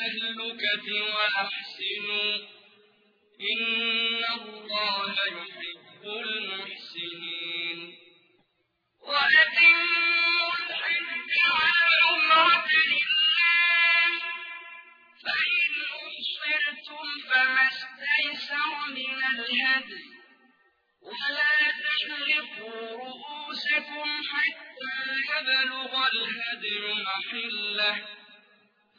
التهلكة وأحسنوا إن الله يحب المحسنين. وأتموا الحج والعمرة لله. فإن أحصرتم فما استيسر من الهدي. ولا تحلقوا رؤوسكم حتى يبلغ الهدي محلة.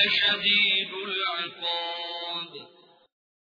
الله شديد العقاب.